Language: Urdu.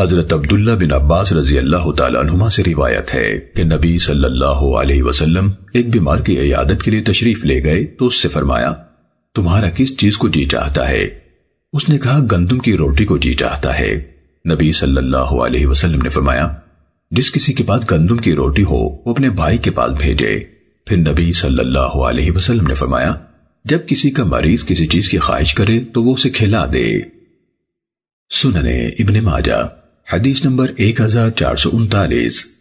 حضرت عبداللہ بن عباس رضی اللہ تعالیٰ عنہما سے روایت ہے کہ نبی صلی اللہ علیہ وسلم ایک بیمار کی عیادت کے لیے تشریف لے گئے تو اس سے فرمایا، تمہارا کس چیز کو جی چاہتا ہے؟ اس نے کہا، گندم کی روٹی کو جی چاہتا ہے۔ نبی صلی اللہ علیہ وسلم نے فرمایا، جس کسی کے پاس گندم کی روٹی ہو، وہ اپنے بھائی کے پاس بھیجے۔ پھر نبی صلی اللہ علیہ وسلم نے فرمایا، جب کسی کا مریض کسی چیز کی خواہش کرے تو وہ اسے کھلا دے۔ سننے ابن ماجہ۔ حدیث نمبر 1439